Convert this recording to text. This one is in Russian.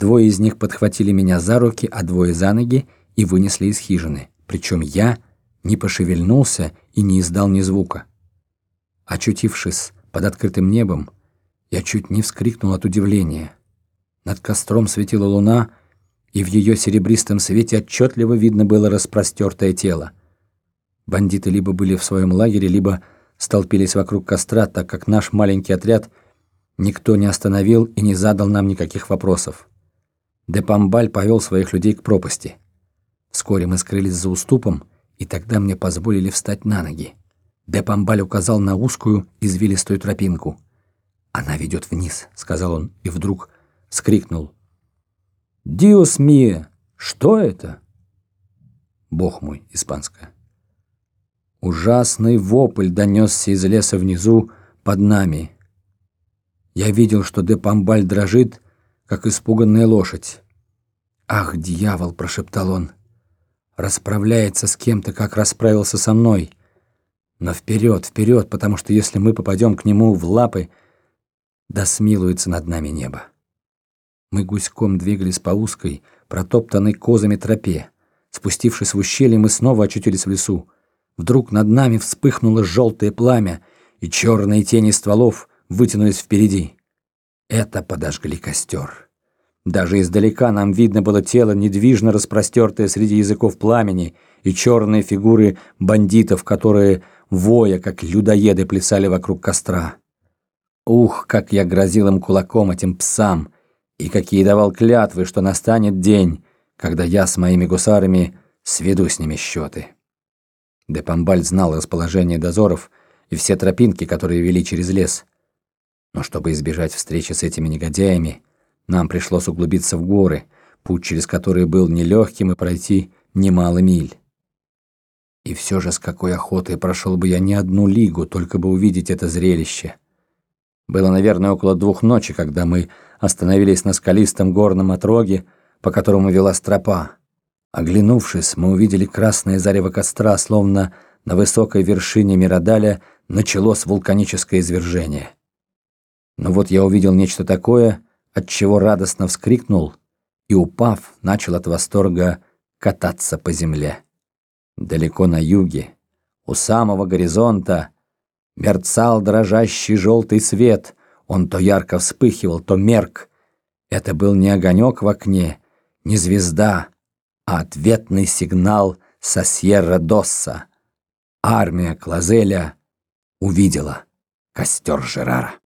Двое из них подхватили меня за руки, а двое за ноги и вынесли из хижины. Причем я не пошевельнулся и не издал ни звука. Очутившись под открытым небом, я чуть не вскрикнул от удивления. Над костром светила луна, и в ее серебристом свете отчетливо видно было распростертое тело. Бандиты либо были в своем лагере, либо столпились вокруг костра, так как наш маленький отряд никто не остановил и не задал нам никаких вопросов. Депамбаль повел своих людей к пропасти. Вскоре мы скрылись за уступом, и тогда мне позволили встать на ноги. Депамбаль указал на узкую, извилистую тропинку. «Она ведет вниз», — сказал он, и вдруг скрикнул. «Диос мие! Что это?» «Бог мой!» — испанская. Ужасный вопль донесся из леса внизу под нами. Я видел, что Депамбаль дрожит, как испуганная лошадь. «Ах, дьявол!» — прошептал он расправляется с кем-то, как расправился со мной. Но вперед, вперед, потому что если мы попадем к нему в лапы, да смилуется над нами небо. Мы гуськом двигались по узкой, протоптанной козами тропе. Спустившись в ущелье, мы снова очутились в лесу. Вдруг над нами вспыхнуло желтое пламя, и черные тени стволов вытянулись впереди. Это подожгли костер. Даже издалека нам видно было тело, недвижно распростертое среди языков пламени, и черные фигуры бандитов, которые, воя, как людоеды, плясали вокруг костра. Ух, как я грозил им кулаком этим псам, и какие давал клятвы, что настанет день, когда я с моими гусарами сведу с ними счеты. Депамбаль знал расположение дозоров и все тропинки, которые вели через лес. Но чтобы избежать встречи с этими негодяями, нам пришлось углубиться в горы, путь через который был нелегким и пройти немало миль. И все же с какой охотой прошел бы я не одну лигу, только бы увидеть это зрелище. Было, наверное, около двух ночи, когда мы остановились на скалистом горном отроге, по которому вела стропа. Оглянувшись, мы увидели красное зарево костра, словно на высокой вершине Мирадаля началось вулканическое извержение. Но вот я увидел нечто такое, отчего радостно вскрикнул и, упав, начал от восторга кататься по земле. Далеко на юге, у самого горизонта, мерцал дрожащий желтый свет. Он то ярко вспыхивал, то мерк. Это был не огонек в окне, не звезда, а ответный сигнал со Сьерра-Досса. Армия Клазеля увидела костер Жерара.